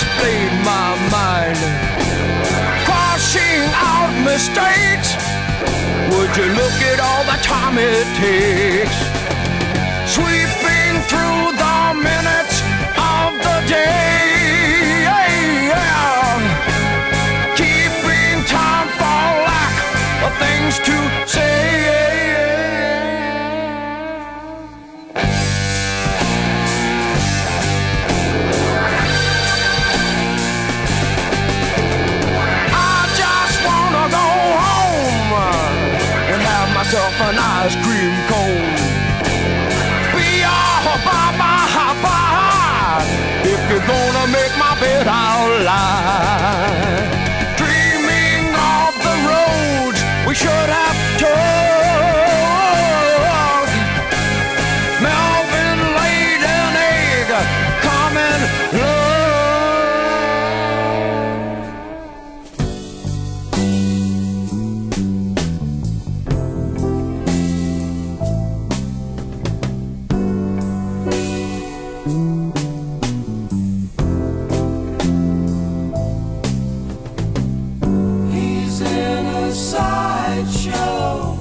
explain my mind. Crossing out mistakes. Would you look at all the time it takes? Sweeping through and show,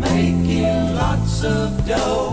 making lots of dough.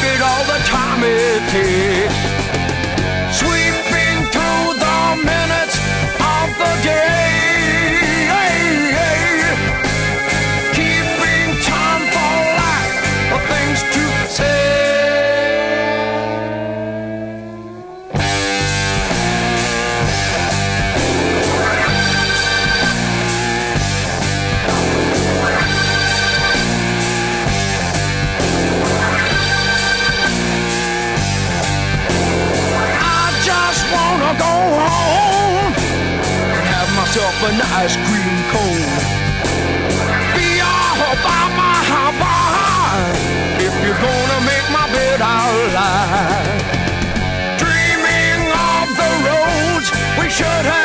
take it all the time it takes. myself an ice cream cone. Be all by my heart. If you're gonna make my bed, I'll lie. Dreaming of the roads we should have.